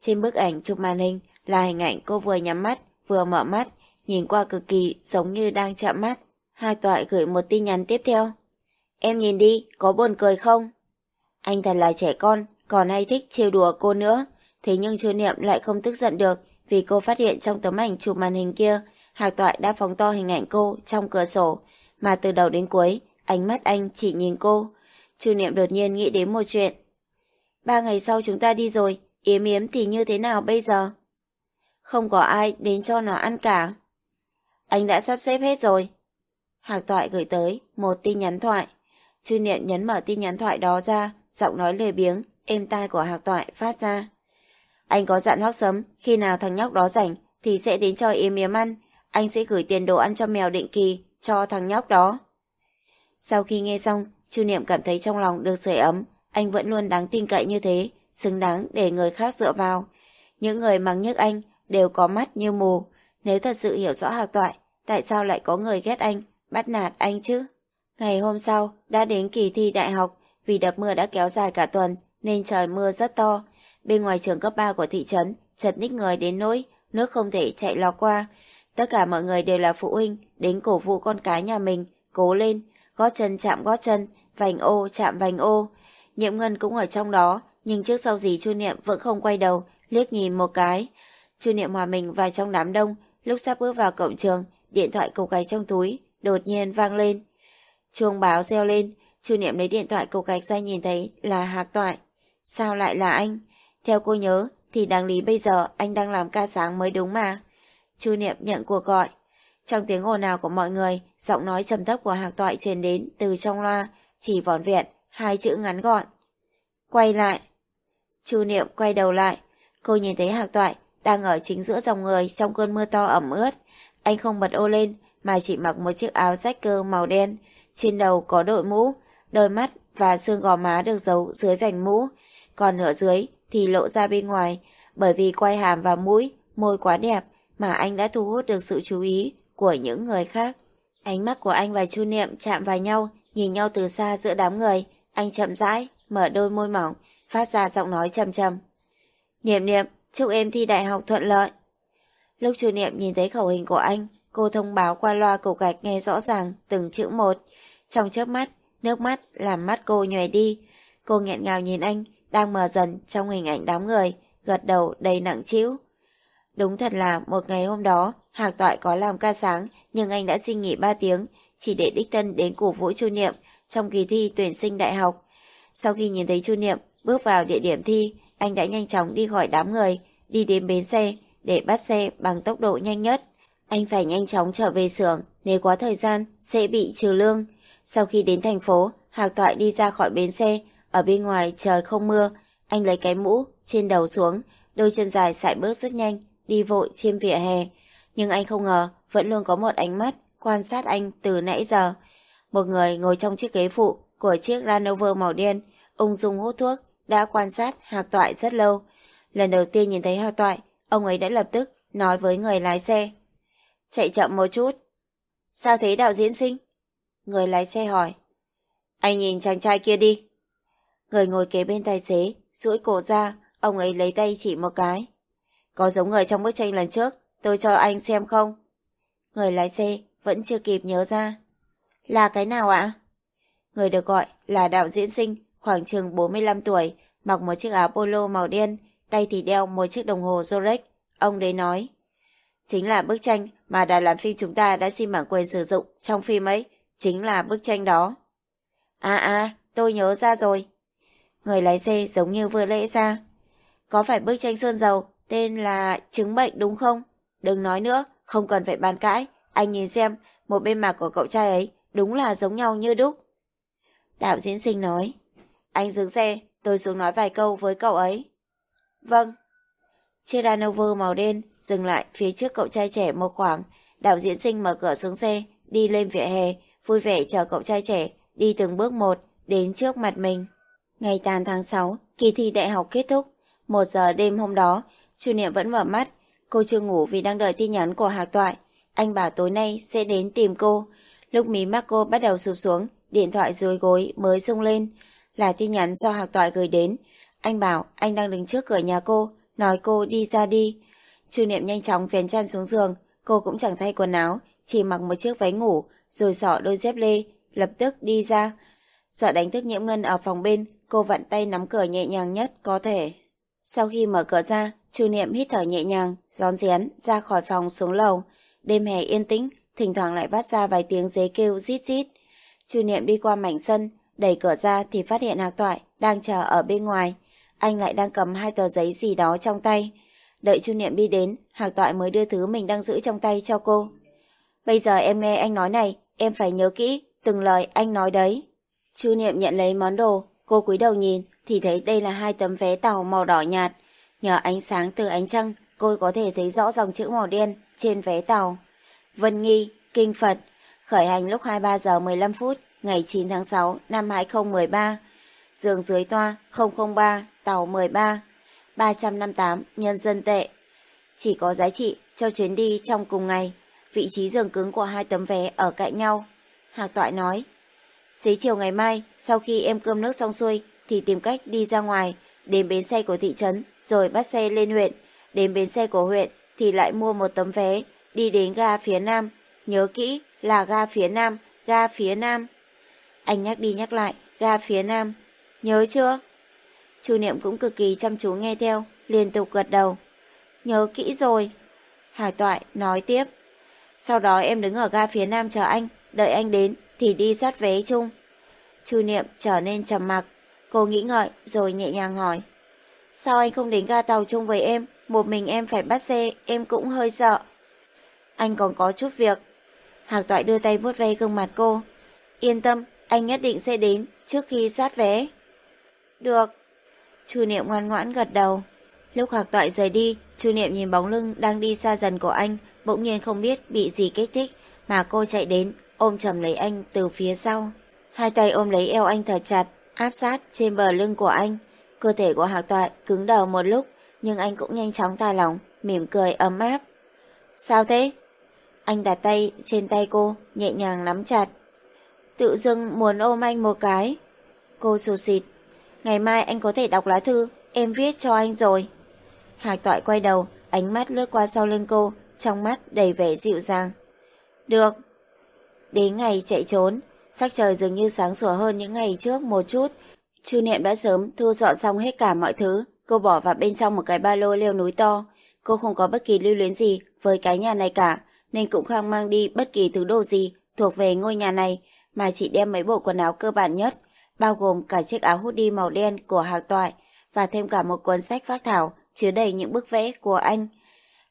Trên bức ảnh chụp màn hình là hình ảnh cô vừa nhắm mắt, vừa mở mắt, nhìn qua cực kỳ giống như đang chạm mắt. Hạc toại gửi một tin nhắn tiếp theo. Em nhìn đi, có buồn cười không? Anh thật là trẻ con, còn hay thích trêu đùa cô nữa. Thế nhưng Chu Niệm lại không tức giận được vì cô phát hiện trong tấm ảnh chụp màn hình kia, Hạc Toại đã phóng to hình ảnh cô trong cửa sổ, mà từ đầu đến cuối, ánh mắt anh chỉ nhìn cô. Chu Niệm đột nhiên nghĩ đến một chuyện. Ba ngày sau chúng ta đi rồi, yếm yếm thì như thế nào bây giờ? Không có ai đến cho nó ăn cả. Anh đã sắp xếp hết rồi. Hạc Toại gửi tới một tin nhắn thoại. Chu Niệm nhấn mở tin nhắn thoại đó ra, giọng nói lười biếng, êm tai của hạc toại phát ra. Anh có dặn hoác sấm, khi nào thằng nhóc đó rảnh thì sẽ đến cho yếm yếm ăn. Anh sẽ gửi tiền đồ ăn cho mèo định kỳ cho thằng nhóc đó. Sau khi nghe xong, Chu Niệm cảm thấy trong lòng được sưởi ấm. Anh vẫn luôn đáng tin cậy như thế, xứng đáng để người khác dựa vào. Những người mắng nhức anh đều có mắt như mù. Nếu thật sự hiểu rõ hạc toại, tại sao lại có người ghét anh, bắt nạt anh chứ? Ngày hôm sau, đã đến kỳ thi đại học, vì đợt mưa đã kéo dài cả tuần, nên trời mưa rất to. Bên ngoài trường cấp 3 của thị trấn, chật ních người đến nỗi, nước không thể chạy lọt qua. Tất cả mọi người đều là phụ huynh, đến cổ vũ con cái nhà mình, cố lên, gót chân chạm gót chân, vành ô chạm vành ô. Nhiệm Ngân cũng ở trong đó, nhưng trước sau gì Chu Niệm vẫn không quay đầu, liếc nhìn một cái. Chu Niệm hòa mình vào trong đám đông, lúc sắp bước vào cổng trường, điện thoại cục gạch trong túi, đột nhiên vang lên. Chuông báo reo lên, Chu Niệm lấy điện thoại cục gạch ra nhìn thấy là Hạc Toại. Sao lại là anh? Theo cô nhớ, thì đáng lý bây giờ anh đang làm ca sáng mới đúng mà. Chu Niệm nhận cuộc gọi. Trong tiếng ồn ào của mọi người, giọng nói trầm thấp của Hạc Toại truyền đến từ trong loa, chỉ vòn vẹn, hai chữ ngắn gọn. Quay lại. Chu Niệm quay đầu lại. Cô nhìn thấy Hạc Toại đang ở chính giữa dòng người trong cơn mưa to ẩm ướt. Anh không bật ô lên, mà chỉ mặc một chiếc áo rách cơ màu đen. Trên đầu có đội mũ, đôi mắt và xương gò má được giấu dưới vành mũ. Còn nửa dưới thì lộ ra bên ngoài, bởi vì quay hàm và mũi, môi quá đẹp mà anh đã thu hút được sự chú ý của những người khác. Ánh mắt của anh và Chu Niệm chạm vào nhau, nhìn nhau từ xa giữa đám người. Anh chậm rãi, mở đôi môi mỏng, phát ra giọng nói trầm trầm. Niệm niệm, chúc em thi đại học thuận lợi. Lúc Chu Niệm nhìn thấy khẩu hình của anh, cô thông báo qua loa cục gạch nghe rõ ràng từng chữ một. Trong chớp mắt, nước mắt làm mắt cô nhòe đi. Cô nghẹn ngào nhìn anh, đang mờ dần trong hình ảnh đám người, gật đầu đầy nặng trĩu. Đúng thật là một ngày hôm đó, Hạc Toại có làm ca sáng, nhưng anh đã xin nghỉ 3 tiếng, chỉ để đích thân đến cổ vũ Chu Niệm trong kỳ thi tuyển sinh đại học. Sau khi nhìn thấy Chu Niệm bước vào địa điểm thi, anh đã nhanh chóng đi khỏi đám người, đi đến bến xe để bắt xe bằng tốc độ nhanh nhất. Anh phải nhanh chóng trở về xưởng, nếu quá thời gian sẽ bị trừ lương. Sau khi đến thành phố, Hạc Toại đi ra khỏi bến xe, ở bên ngoài trời không mưa, anh lấy cái mũ trên đầu xuống, đôi chân dài sải bước rất nhanh, đi vội trên vỉa hè. Nhưng anh không ngờ vẫn luôn có một ánh mắt quan sát anh từ nãy giờ. Một người ngồi trong chiếc ghế phụ của chiếc Ranover màu đen, ung dung hút thuốc, đã quan sát Hạc Toại rất lâu. Lần đầu tiên nhìn thấy Hạc Toại, ông ấy đã lập tức nói với người lái xe. Chạy chậm một chút. Sao thế đạo diễn sinh? Người lái xe hỏi. Anh nhìn chàng trai kia đi. Người ngồi kế bên tài xế, duỗi cổ ra, ông ấy lấy tay chỉ một cái. Có giống người trong bức tranh lần trước, tôi cho anh xem không? Người lái xe vẫn chưa kịp nhớ ra. Là cái nào ạ? Người được gọi là đạo diễn sinh, khoảng chừng 45 tuổi, mặc một chiếc áo polo màu đen, tay thì đeo một chiếc đồng hồ Rolex. Ông đấy nói. Chính là bức tranh mà đoàn làm phim chúng ta đã xin bản quyền sử dụng trong phim ấy. Chính là bức tranh đó. À à, tôi nhớ ra rồi. Người lái xe giống như vừa lễ ra. Có phải bức tranh sơn dầu tên là chứng bệnh đúng không? Đừng nói nữa, không cần phải bàn cãi. Anh nhìn xem, một bên mặt của cậu trai ấy đúng là giống nhau như đúc. Đạo diễn sinh nói. Anh dừng xe, tôi xuống nói vài câu với cậu ấy. Vâng. Chiếc Danover màu đen dừng lại phía trước cậu trai trẻ một khoảng. Đạo diễn sinh mở cửa xuống xe, đi lên vỉa hè, vui vẻ chờ cậu trai trẻ đi từng bước một đến trước mặt mình. Ngày 8 tháng 6, kỳ thi đại học kết thúc. Một giờ đêm hôm đó, Chu Niệm vẫn mở mắt. Cô chưa ngủ vì đang đợi tin nhắn của Hạc Toại. Anh bảo tối nay sẽ đến tìm cô. Lúc mí mắt cô bắt đầu sụp xuống, điện thoại dưới gối mới rung lên. Là tin nhắn do Hạc Toại gửi đến. Anh bảo anh đang đứng trước cửa nhà cô, nói cô đi ra đi. Chu Niệm nhanh chóng vén chăn xuống giường, cô cũng chẳng thay quần áo, chỉ mặc một chiếc váy ngủ, rồi xỏ đôi dép lê, lập tức đi ra. Sợ đánh thức nhiễm ngân ở phòng bên, cô vặn tay nắm cửa nhẹ nhàng nhất có thể. Sau khi mở cửa ra, Chu Niệm hít thở nhẹ nhàng, rón rén ra khỏi phòng xuống lầu. Đêm hè yên tĩnh, thỉnh thoảng lại phát ra vài tiếng dế kêu rít rít. Chu Niệm đi qua mảnh sân, đẩy cửa ra thì phát hiện Hạc Toại đang chờ ở bên ngoài. Anh lại đang cầm hai tờ giấy gì đó trong tay. Đợi Chu Niệm đi đến, Hạc Toại mới đưa thứ mình đang giữ trong tay cho cô. Bây giờ em nghe anh nói này, em phải nhớ kỹ từng lời anh nói đấy. Chu Niệm nhận lấy món đồ, cô cúi đầu nhìn, thì thấy đây là hai tấm vé tàu màu đỏ nhạt. Nhờ ánh sáng từ ánh trăng, cô có thể thấy rõ dòng chữ màu đen trên vé tàu. Vân Nghi, Kinh Phật, khởi hành lúc 23 giờ 15 phút, ngày 9 tháng 6 năm 2013. Giường dưới toa 003, tàu 13, 358 nhân dân tệ. Chỉ có giá trị cho chuyến đi trong cùng ngày. Vị trí giường cứng của hai tấm vé ở cạnh nhau. Hạc Toại nói, Xế chiều ngày mai, sau khi em cơm nước xong xuôi, thì tìm cách đi ra ngoài, đến bến xe của thị trấn, rồi bắt xe lên huyện. Đến bến xe của huyện, thì lại mua một tấm vé, đi đến ga phía nam. Nhớ kỹ là ga phía nam, ga phía nam. Anh nhắc đi nhắc lại, ga phía nam. Nhớ chưa? Chu Niệm cũng cực kỳ chăm chú nghe theo, liên tục gật đầu. Nhớ kỹ rồi. Hải Toại nói tiếp. Sau đó em đứng ở ga phía nam chờ anh, đợi anh đến thì đi soát vé chung. Chu Niệm trở nên trầm mặc. Cô nghĩ ngợi rồi nhẹ nhàng hỏi. Sao anh không đến ga tàu chung với em? Một mình em phải bắt xe, em cũng hơi sợ. Anh còn có chút việc. Hạc Toại đưa tay vuốt ve gương mặt cô. Yên tâm, anh nhất định sẽ đến trước khi soát vé. Được. Chu Niệm ngoan ngoãn gật đầu. Lúc Hạc Toại rời đi, Chu Niệm nhìn bóng lưng đang đi xa dần của anh, bỗng nhiên không biết bị gì kích thích, mà cô chạy đến, ôm chầm lấy anh từ phía sau. Hai tay ôm lấy eo anh thật chặt, áp sát trên bờ lưng của anh. Cơ thể của Hạc Toại cứng đầu một lúc, nhưng anh cũng nhanh chóng tài lỏng, mỉm cười ấm áp. Sao thế? Anh đặt tay trên tay cô, nhẹ nhàng nắm chặt. Tự dưng muốn ôm anh một cái. Cô sụt xịt. Ngày mai anh có thể đọc lá thư, em viết cho anh rồi. Hạc Toại quay đầu, ánh mắt lướt qua sau lưng cô, trong mắt đầy vẻ dịu dàng. Được. Đến ngày chạy trốn, sắc trời dường như sáng sủa hơn những ngày trước một chút. Chu Niệm đã sớm thu dọn xong hết cả mọi thứ, cô bỏ vào bên trong một cái ba lô leo núi to. Cô không có bất kỳ lưu luyến gì với cái nhà này cả, nên cũng không mang đi bất kỳ thứ đồ gì thuộc về ngôi nhà này, mà chỉ đem mấy bộ quần áo cơ bản nhất, bao gồm cả chiếc áo hoodie màu đen của Hạc Toại và thêm cả một cuốn sách phác thảo chứa đầy những bức vẽ của anh.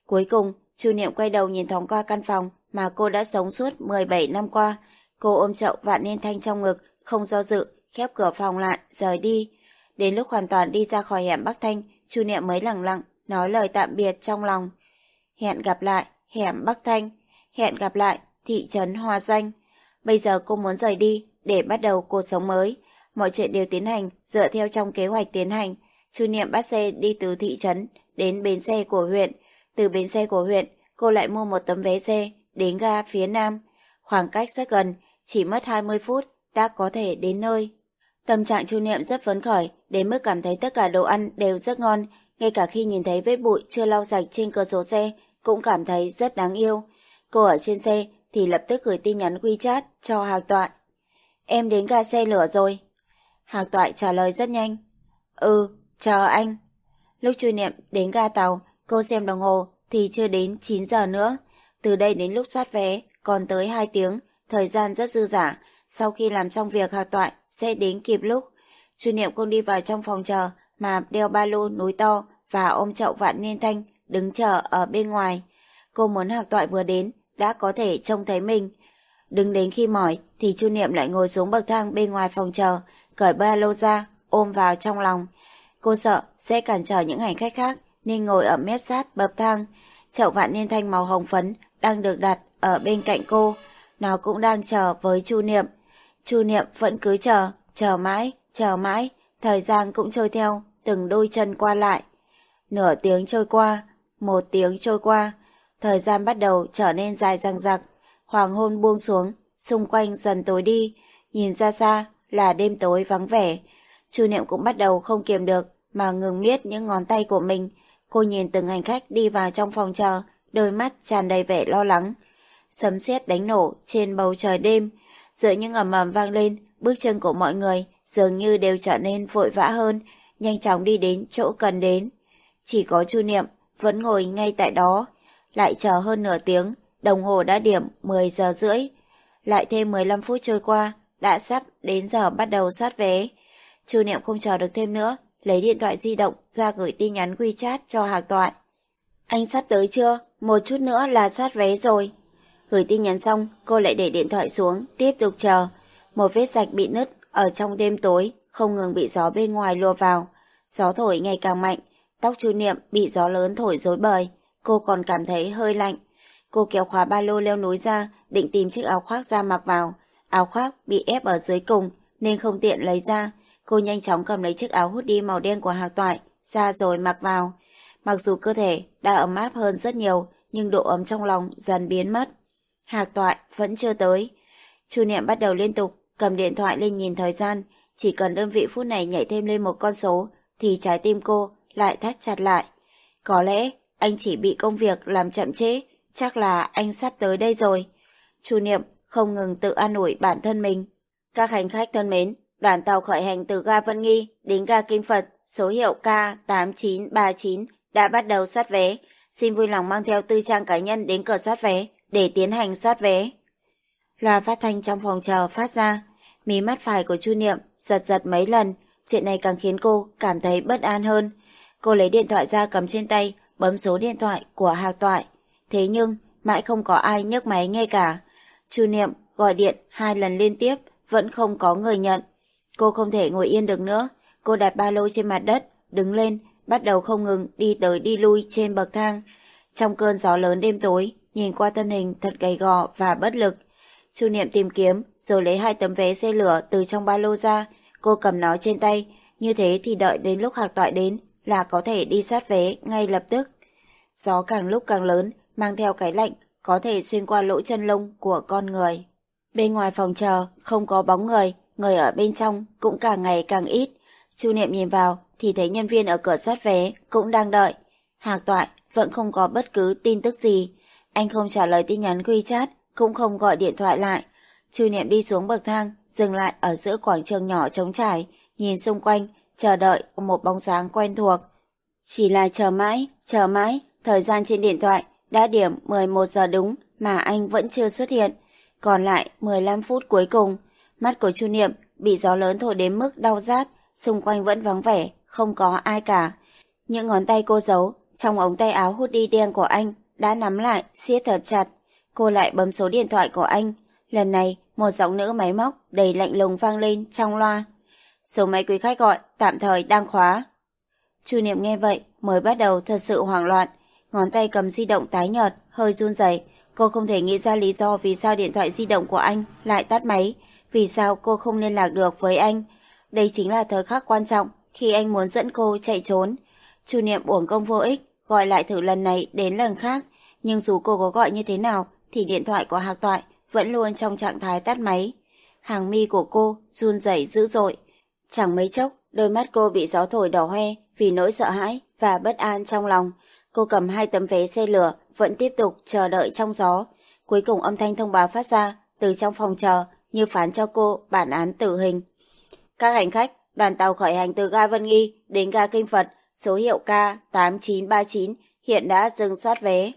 Cuối cùng, Chu Niệm quay đầu nhìn thoáng qua căn phòng mà cô đã sống suốt 17 năm qua. Cô ôm chậu vạn niên thanh trong ngực, không do dự, khép cửa phòng lại, rời đi. Đến lúc hoàn toàn đi ra khỏi hẻm Bắc Thanh, Chu Niệm mới lặng lặng, nói lời tạm biệt trong lòng. Hẹn gặp lại, hẻm Bắc Thanh. Hẹn gặp lại, thị trấn Hoa Doanh. Bây giờ cô muốn rời đi, để bắt đầu cuộc sống mới. Mọi chuyện đều tiến hành, dựa theo trong kế hoạch tiến hành. Chu Niệm bắt xe đi từ thị trấn đến bến xe của huyện. Từ bến xe của huyện, cô lại mua một tấm vé xe đến ga phía nam. Khoảng cách rất gần, chỉ mất 20 phút đã có thể đến nơi. Tâm trạng Chu Niệm rất phấn khởi, đến mức cảm thấy tất cả đồ ăn đều rất ngon, ngay cả khi nhìn thấy vết bụi chưa lau sạch trên cửa sổ xe, cũng cảm thấy rất đáng yêu. Cô ở trên xe thì lập tức gửi tin nhắn WeChat cho Hạc Toại. Em đến ga xe lửa rồi. Hạc Toại trả lời rất nhanh. Ừ, chờ anh. Lúc Chu Niệm đến ga tàu, cô xem đồng hồ thì chưa đến 9 giờ nữa. Từ đây đến lúc soát vé còn tới 2 tiếng, thời gian rất dư giả Sau khi làm xong việc hạ Toại sẽ đến kịp lúc. Chu Niệm không đi vào trong phòng chờ mà đeo ba lô núi to và ôm chậu vạn niên thanh đứng chờ ở bên ngoài. Cô muốn Hạc Toại vừa đến đã có thể trông thấy mình. Đứng đến khi mỏi thì Chu Niệm lại ngồi xuống bậc thang bên ngoài phòng chờ, cởi ba lô ra, ôm vào trong lòng. Cô sợ sẽ cản trở những hành khách khác nên ngồi ở mép sát bậc thang. Chậu vạn niên thanh màu hồng phấn đang được đặt ở bên cạnh cô. Nó cũng đang chờ với Chu Niệm. Chu Niệm vẫn cứ chờ, chờ mãi, chờ mãi. Thời gian cũng trôi theo, từng đôi chân qua lại. Nửa tiếng trôi qua, một tiếng trôi qua. Thời gian bắt đầu trở nên dài dằng dặc. Hoàng hôn buông xuống, xung quanh dần tối đi. Nhìn ra xa là đêm tối vắng vẻ. Chu Niệm cũng bắt đầu không kiềm được mà ngừng miết những ngón tay của mình. Cô nhìn từng hành khách đi vào trong phòng chờ, đôi mắt tràn đầy vẻ lo lắng. Sấm sét đánh nổ trên bầu trời đêm, giữa những ầm ầm vang lên, bước chân của mọi người dường như đều trở nên vội vã hơn, nhanh chóng đi đến chỗ cần đến. Chỉ có Chu Niệm vẫn ngồi ngay tại đó, lại chờ hơn nửa tiếng, đồng hồ đã điểm 10 giờ rưỡi. Lại thêm 15 phút trôi qua, đã sắp đến giờ bắt đầu soát vé. Chu Niệm không chờ được thêm nữa, lấy điện thoại di động ra gửi tin nhắn WeChat cho Hạc Toại. Anh sắp tới chưa? Một chút nữa là soát vé rồi. Gửi tin nhắn xong, cô lại để điện thoại xuống, tiếp tục chờ. Một vết sạch bị nứt ở trong đêm tối, không ngừng bị gió bên ngoài lùa vào. Gió thổi ngày càng mạnh, tóc Chu Niệm bị gió lớn thổi rối bời. Cô còn cảm thấy hơi lạnh. Cô kéo khóa ba lô leo núi ra, định tìm chiếc áo khoác ra mặc vào. Áo khoác bị ép ở dưới cùng, nên không tiện lấy ra. Cô nhanh chóng cầm lấy chiếc áo hút đi màu đen của Hạc Toại, ra rồi mặc vào. Mặc dù cơ thể đã ấm áp hơn rất nhiều, nhưng độ ấm trong lòng dần biến mất. Hạc Toại vẫn chưa tới. Chu Niệm bắt đầu liên tục cầm điện thoại lên nhìn thời gian, chỉ cần đơn vị phút này nhảy thêm lên một con số thì trái tim cô lại thắt chặt lại. Có lẽ anh chỉ bị công việc làm chậm trễ, chắc là anh sắp tới đây rồi. Chu Niệm không ngừng tự an ủi bản thân mình. Các hành khách thân mến, đoàn tàu khởi hành từ ga Vân Nghi đến ga kim Phật, số hiệu K8939 đã bắt đầu soát vé. Xin vui lòng mang theo tư trang cá nhân đến cửa soát vé để tiến hành soát vé. Loa phát thanh trong phòng chờ phát ra, mí mắt phải của Chu Niệm giật giật mấy lần, chuyện này càng khiến cô cảm thấy bất an hơn. Cô lấy điện thoại ra cầm trên tay, bấm số điện thoại của Hạc Toại. Thế nhưng, mãi không có ai nhấc máy nghe cả. Chu Niệm gọi điện hai lần liên tiếp, vẫn không có người nhận. Cô không thể ngồi yên được nữa. Cô đặt ba lô trên mặt đất, đứng lên, bắt đầu không ngừng đi tới đi lui trên bậc thang. Trong cơn gió lớn đêm tối, nhìn qua thân hình thật gầy gò và bất lực. Chu Niệm tìm kiếm, rồi lấy hai tấm vé xe lửa từ trong ba lô ra. Cô cầm nó trên tay, như thế thì đợi đến lúc hạc toại đến là có thể đi soát vé ngay lập tức. Gió càng lúc càng lớn, mang theo cái lạnh, có thể xuyên qua lỗ chân lông của con người. Bên ngoài phòng chờ, không có bóng người, người ở bên trong cũng càng ngày càng ít. Chu Niệm nhìn vào thì thấy nhân viên ở cửa soát vé cũng đang đợi. Hạc Toại vẫn không có bất cứ tin tức gì. Anh không trả lời tin nhắn quy chat cũng không gọi điện thoại lại. Chu Niệm đi xuống bậc thang, dừng lại ở giữa quảng trường nhỏ trống trải, nhìn xung quanh, chờ đợi một bóng dáng quen thuộc. Chỉ là chờ mãi, chờ mãi, thời gian trên điện thoại đã điểm 11 giờ đúng mà anh vẫn chưa xuất hiện. Còn lại 15 phút cuối cùng, mắt của Chu Niệm bị gió lớn thổi đến mức đau rát, xung quanh vẫn vắng vẻ, không có ai cả. Những ngón tay cô giấu trong ống tay áo hút đi đen của anh đã nắm lại, siết thật chặt. Cô lại bấm số điện thoại của anh. Lần này, một giọng nữ máy móc đầy lạnh lùng vang lên trong loa. Số máy quý khách gọi, tạm thời đang khóa. Chu Niệm nghe vậy, mới bắt đầu thật sự hoảng loạn. Ngón tay cầm di động tái nhợt, hơi run rẩy. Cô không thể nghĩ ra lý do vì sao điện thoại di động của anh lại tắt máy. Vì sao cô không liên lạc được với anh. Đây chính là thời khắc quan trọng khi anh muốn dẫn cô chạy trốn. Chu Niệm uổng công vô ích, gọi lại thử lần này đến lần khác. Nhưng dù cô có gọi như thế nào, thì điện thoại của Hạc Toại vẫn luôn trong trạng thái tắt máy. Hàng mi của cô run rẩy dữ dội. Chẳng mấy chốc, đôi mắt cô bị gió thổi đỏ hoe vì nỗi sợ hãi và bất an trong lòng. Cô cầm hai tấm vé xe lửa, vẫn tiếp tục chờ đợi trong gió. Cuối cùng âm thanh thông báo phát ra từ trong phòng chờ như phán cho cô bản án tử hình. Các hành khách, đoàn tàu khởi hành từ ga Vân Nghi đến ga Kinh Phật, số hiệu K8939 hiện đã dừng soát vé.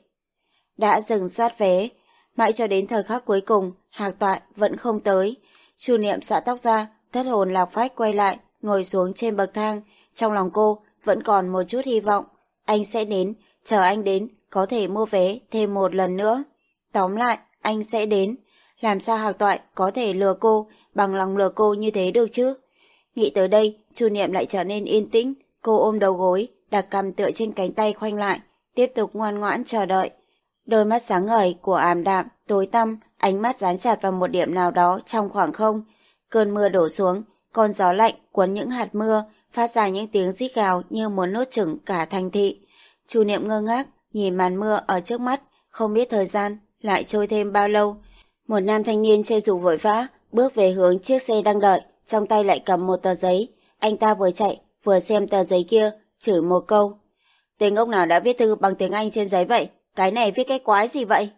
Đã dừng soát vé, Mãi cho đến thời khắc cuối cùng, Hạc Toại vẫn không tới. Chu Niệm xõa tóc ra, thất hồn lạc phách quay lại, ngồi xuống trên bậc thang. Trong lòng cô vẫn còn một chút hy vọng. Anh sẽ đến, chờ anh đến, có thể mua vé thêm một lần nữa. Tóm lại, anh sẽ đến. Làm sao Hạc Toại có thể lừa cô, bằng lòng lừa cô như thế được chứ? Nghĩ tới đây, Chu Niệm lại trở nên yên tĩnh. Cô ôm đầu gối, đặt cầm tựa trên cánh tay khoanh lại, tiếp tục ngoan ngoãn chờ đợi. Đôi mắt sáng ngời của ảm đạm, tối tăm, ánh mắt dán chặt vào một điểm nào đó trong khoảng không. Cơn mưa đổ xuống, con gió lạnh cuốn những hạt mưa, phát ra những tiếng rít gào như muốn nuốt chửng cả thành thị. Chu Niệm ngơ ngác, nhìn màn mưa ở trước mắt, không biết thời gian lại trôi thêm bao lâu. Một nam thanh niên che dù vội vã, bước về hướng chiếc xe đang đợi, trong tay lại cầm một tờ giấy. Anh ta vừa chạy, vừa xem tờ giấy kia, chửi một câu. Tên ông nào đã viết thư bằng tiếng Anh trên giấy vậy? Cái này viết cái quái gì vậy?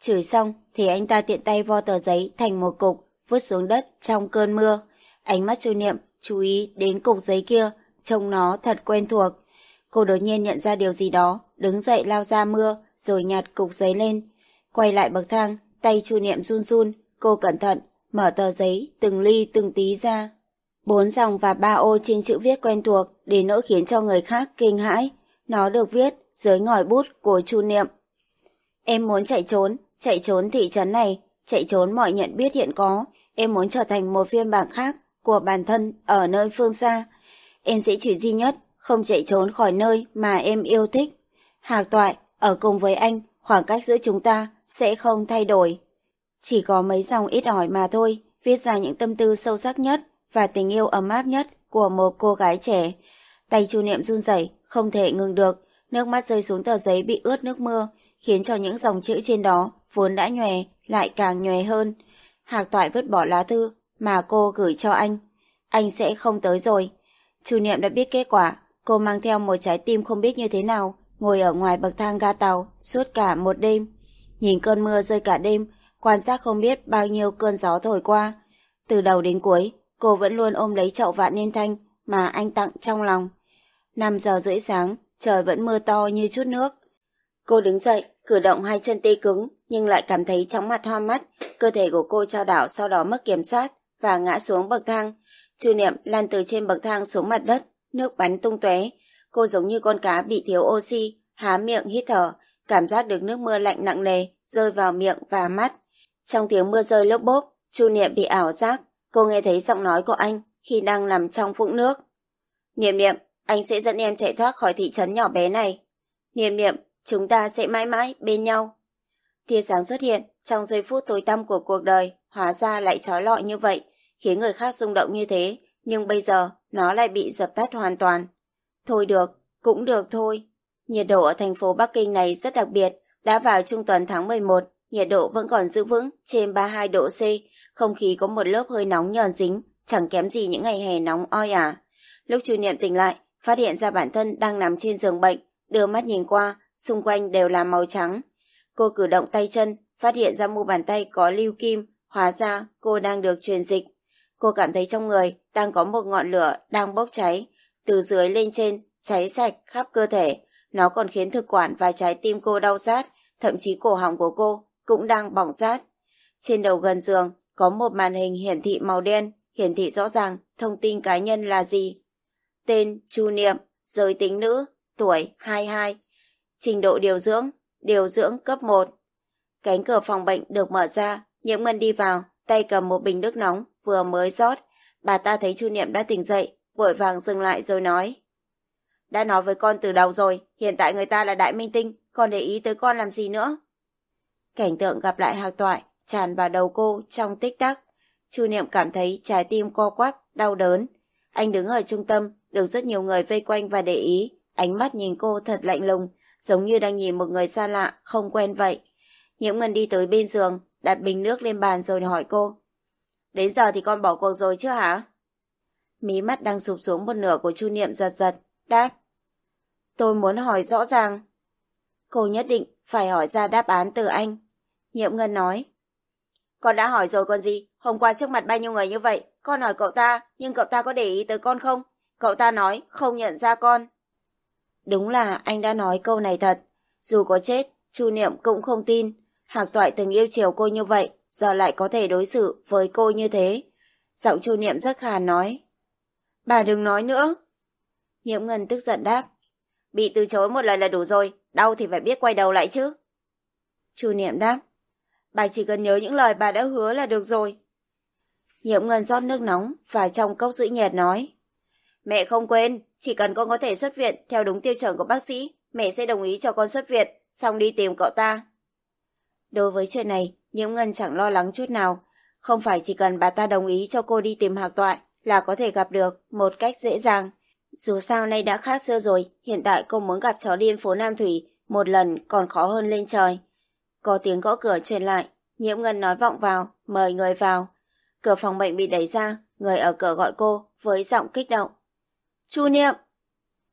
Chửi xong thì anh ta tiện tay vo tờ giấy thành một cục, vứt xuống đất trong cơn mưa. Ánh mắt chu niệm chú ý đến cục giấy kia, trông nó thật quen thuộc. Cô đột nhiên nhận ra điều gì đó, đứng dậy lao ra mưa, rồi nhặt cục giấy lên. Quay lại bậc thang, tay chu niệm run run, cô cẩn thận, mở tờ giấy từng ly từng tí ra. Bốn dòng và ba ô trên chữ viết quen thuộc, đến nỗi khiến cho người khác kinh hãi. Nó được viết dưới ngòi bút của Chu Niệm. Em muốn chạy trốn, chạy trốn thị trấn này, chạy trốn mọi nhận biết hiện có. Em muốn trở thành một phiên bản khác của bản thân ở nơi phương xa. Em sẽ chỉ duy nhất, không chạy trốn khỏi nơi mà em yêu thích. Hạc toại, ở cùng với anh, khoảng cách giữa chúng ta sẽ không thay đổi. Chỉ có mấy dòng ít ỏi mà thôi, viết ra những tâm tư sâu sắc nhất và tình yêu ấm áp nhất của một cô gái trẻ. Tay chu niệm run rẩy không thể ngừng được, nước mắt rơi xuống tờ giấy bị ướt nước mưa, khiến cho những dòng chữ trên đó vốn đã nhòe lại càng nhòe hơn. Hạc Toại vứt bỏ lá thư mà cô gửi cho anh. Anh sẽ không tới rồi. Chủ Niệm đã biết kết quả, cô mang theo một trái tim không biết như thế nào, ngồi ở ngoài bậc thang ga tàu suốt cả một đêm. Nhìn cơn mưa rơi cả đêm, quan sát không biết bao nhiêu cơn gió thổi qua. Từ đầu đến cuối, cô vẫn luôn ôm lấy chậu vạn niên thanh mà anh tặng trong lòng. 5 giờ rưỡi sáng, trời vẫn mưa to như chút nước. Cô đứng dậy, cử động hai chân tê cứng, nhưng lại cảm thấy chóng mặt hoa mắt, cơ thể của cô trao đảo sau đó mất kiểm soát và ngã xuống bậc thang. Chu Niệm lan từ trên bậc thang xuống mặt đất, nước bắn tung tóe. Cô giống như con cá bị thiếu oxy, há miệng hít thở, cảm giác được nước mưa lạnh nặng nề rơi vào miệng và mắt. Trong tiếng mưa rơi lốp bốp, Chu Niệm bị ảo giác, cô nghe thấy giọng nói của anh khi đang nằm trong vũng nước. Niệm Niệm, anh sẽ dẫn em chạy thoát khỏi thị trấn nhỏ bé này. Niệm Niệm, chúng ta sẽ mãi mãi bên nhau. Tia sáng xuất hiện trong giây phút tối tăm của cuộc đời, hóa ra lại trói lọi như vậy, khiến người khác rung động như thế, nhưng bây giờ nó lại bị dập tắt hoàn toàn. Thôi được, cũng được thôi. Nhiệt độ ở thành phố Bắc Kinh này rất đặc biệt, đã vào trung tuần tháng 11, nhiệt độ vẫn còn giữ vững trên 32 độ C, không khí có một lớp hơi nóng nhờn dính, chẳng kém gì những ngày hè nóng oi ả. Lúc chủ niệm tỉnh lại, phát hiện ra bản thân đang nằm trên giường bệnh, đưa mắt nhìn qua, xung quanh đều là màu trắng. Cô cử động tay chân, phát hiện ra mu bàn tay có lưu kim, hóa ra cô đang được truyền dịch. Cô cảm thấy trong người đang có một ngọn lửa đang bốc cháy, từ dưới lên trên, cháy sạch khắp cơ thể. Nó còn khiến thực quản và trái tim cô đau rát, thậm chí cổ họng của cô cũng đang bỏng rát. Trên đầu gần giường có một màn hình hiển thị màu đen, hiển thị rõ ràng thông tin cá nhân là gì. Tên Chu Niệm, giới tính nữ, tuổi 22, trình độ điều dưỡng, điều dưỡng cấp 1. Cánh cửa phòng bệnh được mở ra, Nhiễm Ngân đi vào, tay cầm một bình nước nóng vừa mới rót. Bà ta thấy Chu Niệm đã tỉnh dậy, vội vàng dừng lại rồi nói. Đã nói với con từ đầu rồi, hiện tại người ta là đại minh tinh, còn để ý tới con làm gì nữa. Cảnh tượng gặp lại hạc toại tràn vào đầu cô trong tích tắc. Chu Niệm cảm thấy trái tim co quắp, đau đớn. Anh đứng ở trung tâm, được rất nhiều người vây quanh và để ý. Ánh mắt nhìn cô thật lạnh lùng, giống như đang nhìn một người xa lạ, không quen vậy. Nhiễm Ngân đi tới bên giường, đặt bình nước lên bàn rồi hỏi cô. Đến giờ thì con bỏ cuộc rồi chứ hả? Mí mắt đang sụp xuống một nửa của Chu Niệm giật giật, đáp. Tôi muốn hỏi rõ ràng. Cô nhất định phải hỏi ra đáp án từ anh. Nhiễm Ngân nói. Con đã hỏi rồi còn gì, hôm qua trước mặt bao nhiêu người như vậy, con hỏi cậu ta, nhưng cậu ta có để ý tới con không? Cậu ta nói không nhận ra con. Đúng là anh đã nói câu này thật. Dù có chết, Chu Niệm cũng không tin. Hạc Toại từng yêu chiều cô như vậy, giờ lại có thể đối xử với cô như thế. Giọng Chu Niệm rất khàn nói. Bà đừng nói nữa. Nhiễm Ngân tức giận đáp. Bị từ chối một lần là đủ rồi, đau thì phải biết quay đầu lại chứ. Chu Niệm đáp. Bà chỉ cần nhớ những lời bà đã hứa là được rồi. Nhiễm Ngân rót nước nóng và trong cốc giữ nhiệt nói. Mẹ không quên, chỉ cần con có thể xuất viện theo đúng tiêu chuẩn của bác sĩ, mẹ sẽ đồng ý cho con xuất viện, xong đi tìm cậu ta. Đối với chuyện này, Nhiễm Ngân chẳng lo lắng chút nào. Không phải chỉ cần bà ta đồng ý cho cô đi tìm Hạc Toại là có thể gặp được một cách dễ dàng. Dù sao nay đã khác xưa rồi, hiện tại cô muốn gặp chó điên phố Nam Thủy một lần còn khó hơn lên trời. Có tiếng gõ cửa truyền lại, Nhiễm Ngân nói vọng vào, mời người vào. Cửa phòng bệnh bị đẩy ra, người ở cửa gọi cô với giọng kích động. Chu Niệm!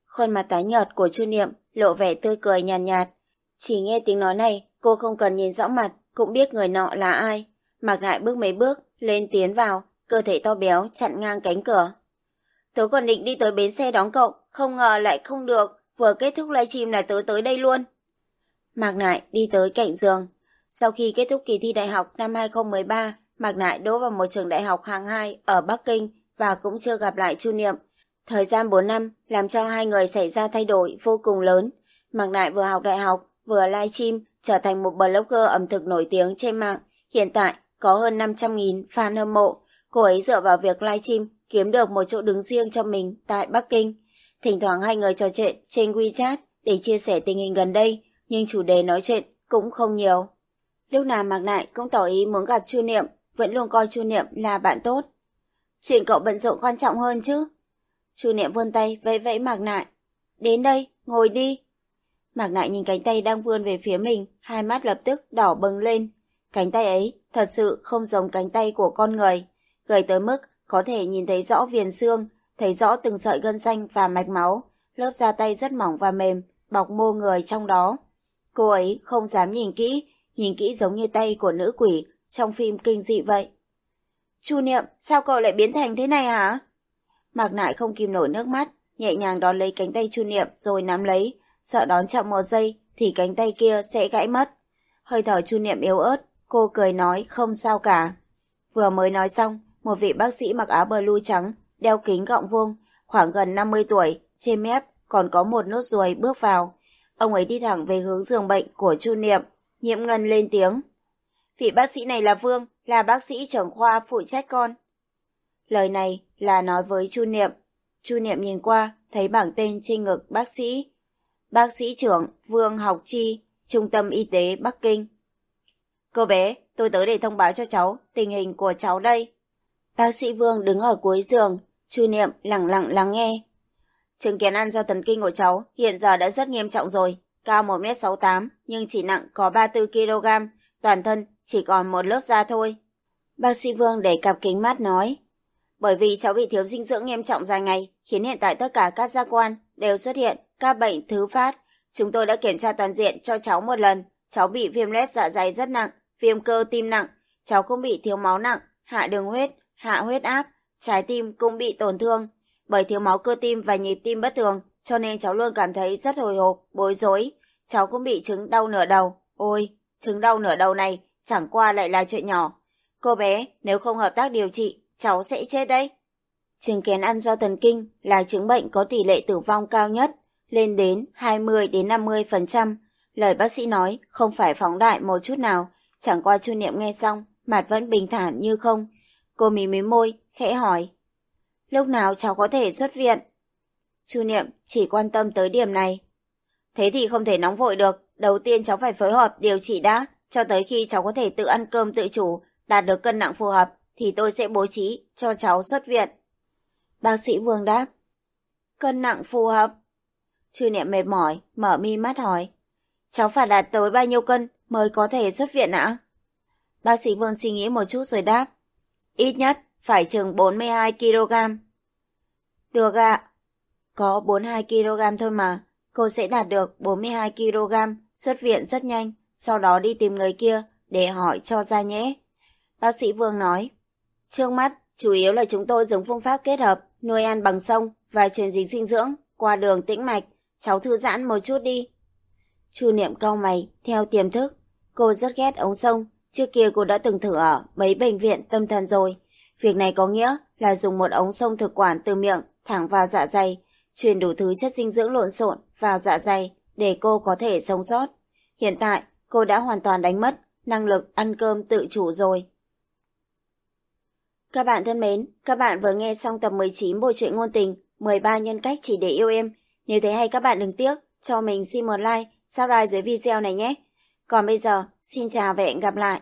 Khuôn mặt tái nhợt của Chu Niệm lộ vẻ tươi cười nhàn nhạt, nhạt. Chỉ nghe tiếng nói này, cô không cần nhìn rõ mặt, cũng biết người nọ là ai. Mặc lại bước mấy bước, lên tiến vào, cơ thể to béo chặn ngang cánh cửa. Tớ còn định đi tới bến xe đón cậu, không ngờ lại không được, vừa kết thúc livestream là tớ tới đây luôn. Mạc Nại đi tới cạnh giường. Sau khi kết thúc kỳ thi đại học năm 2013, Mạc Nại đỗ vào một trường đại học hàng hai ở Bắc Kinh và cũng chưa gặp lại Chu Niệm. Thời gian 4 năm làm cho hai người xảy ra thay đổi vô cùng lớn. Mạc Nại vừa học đại học, vừa livestream, trở thành một blogger ẩm thực nổi tiếng trên mạng. Hiện tại có hơn 500.000 fan hâm mộ. Cô ấy dựa vào việc livestream kiếm được một chỗ đứng riêng cho mình tại Bắc Kinh. Thỉnh thoảng hai người trò chuyện trên WeChat để chia sẻ tình hình gần đây, nhưng chủ đề nói chuyện cũng không nhiều. Lúc nào Mạc Nại cũng tỏ ý muốn gặp Chu Niệm, vẫn luôn coi Chu Niệm là bạn tốt. Chuyện cậu bận rộn quan trọng hơn chứ. Chu Niệm vươn tay vẫy vẫy Mạc Nại. Đến đây, ngồi đi. Mạc Nại nhìn cánh tay đang vươn về phía mình, hai mắt lập tức đỏ bừng lên. Cánh tay ấy thật sự không giống cánh tay của con người, gầy tới mức có thể nhìn thấy rõ viền xương, thấy rõ từng sợi gân xanh và mạch máu, lớp da tay rất mỏng và mềm, bọc mô người trong đó. Cô ấy không dám nhìn kỹ, nhìn kỹ giống như tay của nữ quỷ trong phim kinh dị vậy. Chu Niệm, sao cậu lại biến thành thế này hả? Mạc Nại không kìm nổi nước mắt, nhẹ nhàng đón lấy cánh tay Chu Niệm rồi nắm lấy, sợ đón chậm một giây thì cánh tay kia sẽ gãy mất. Hơi thở Chu Niệm yếu ớt, cô cười nói không sao cả. Vừa mới nói xong, một vị bác sĩ mặc áo blue trắng, đeo kính gọng vuông, khoảng gần 50 tuổi, trên mép còn có một nốt ruồi bước vào. Ông ấy đi thẳng về hướng giường bệnh của Chu Niệm, Nhiễm Ngân lên tiếng. Vị bác sĩ này là Vương, là bác sĩ trưởng khoa phụ trách con. Lời này là nói với Chu Niệm. Chu Niệm nhìn qua, thấy bảng tên trên ngực bác sĩ. Bác sĩ trưởng Vương Học Chi, Trung tâm Y tế Bắc Kinh. Cô bé, tôi tới để thông báo cho cháu tình hình của cháu đây. Bác sĩ Vương đứng ở cuối giường, Chu Niệm lặng lặng lắng nghe. Chứng kiến ăn do thần kinh của cháu hiện giờ đã rất nghiêm trọng rồi, cao 1m68 nhưng chỉ nặng có 34kg, toàn thân chỉ còn một lớp da thôi. Bác sĩ Vương để cặp kính mắt nói, bởi vì cháu bị thiếu dinh dưỡng nghiêm trọng dài ngày, khiến hiện tại tất cả các giác quan đều xuất hiện các bệnh thứ phát. Chúng tôi đã kiểm tra toàn diện cho cháu một lần. Cháu bị viêm loét dạ dày rất nặng, viêm cơ tim nặng. Cháu cũng bị thiếu máu nặng, hạ đường huyết, hạ huyết áp. Trái tim cũng bị tổn thương. Bởi thiếu máu cơ tim và nhịp tim bất thường, cho nên cháu luôn cảm thấy rất hồi hộp, bối rối. Cháu cũng bị chứng đau nửa đầu. Ôi, chứng đau nửa đầu này chẳng qua lại là chuyện nhỏ. Cô bé, nếu không hợp tác điều trị, cháu sẽ chết đấy. Chứng kiến ăn do thần kinh là chứng bệnh có tỷ lệ tử vong cao nhất, lên đến 20 đến 50%. Lời bác sĩ nói không phải phóng đại một chút nào, chẳng qua Chu Niệm nghe xong, mặt vẫn bình thản như không. Cô mí mí môi, khẽ hỏi. Lúc nào cháu có thể xuất viện? Chu Niệm chỉ quan tâm tới điểm này. Thế thì không thể nóng vội được, đầu tiên cháu phải phối hợp điều trị đã, cho tới khi cháu có thể tự ăn cơm tự chủ, đạt được cân nặng phù hợp, thì tôi sẽ bố trí cho cháu xuất viện. Bác sĩ Vương đáp. Cân nặng phù hợp. Chư niệm mệt mỏi, mở mi mắt hỏi. Cháu phải đạt tới bao nhiêu cân mới có thể xuất viện ạ? Bác sĩ Vương suy nghĩ một chút rồi đáp. Ít nhất phải chừng 42 kg. Được ạ. Có 42 kg thôi mà. Cô sẽ đạt được 42 kg, xuất viện rất nhanh, sau đó đi tìm người kia để hỏi cho ra nhé. Bác sĩ Vương nói. Trước mắt, chủ yếu là chúng tôi dùng phương pháp kết hợp nuôi ăn bằng sông và truyền dịch dinh dưỡng qua đường tĩnh mạch. Cháu thư giãn một chút đi. Chu niệm cau mày, theo tiềm thức. Cô rất ghét ống sông. Trước kia cô đã từng thử ở mấy bệnh viện tâm thần rồi. Việc này có nghĩa là dùng một ống sông thực quản từ miệng thẳng vào dạ dày, truyền đủ thứ chất dinh dưỡng lộn xộn vào dạ dày để cô có thể sống sót. Hiện tại, cô đã hoàn toàn đánh mất năng lực ăn cơm tự chủ rồi. Các bạn thân mến, các bạn vừa nghe xong tập 19 bộ truyện ngôn tình 13 nhân cách chỉ để yêu em. Nếu thấy hay các bạn đừng tiếc, cho mình xin một like, subscribe dưới video này nhé. Còn bây giờ, xin chào và hẹn gặp lại.